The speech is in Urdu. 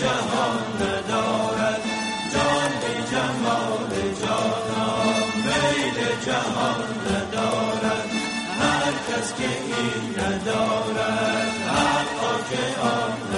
جهان ندارد جان به جمال جانم میل جهان ندارد هر کس که این ندارد حقا که آن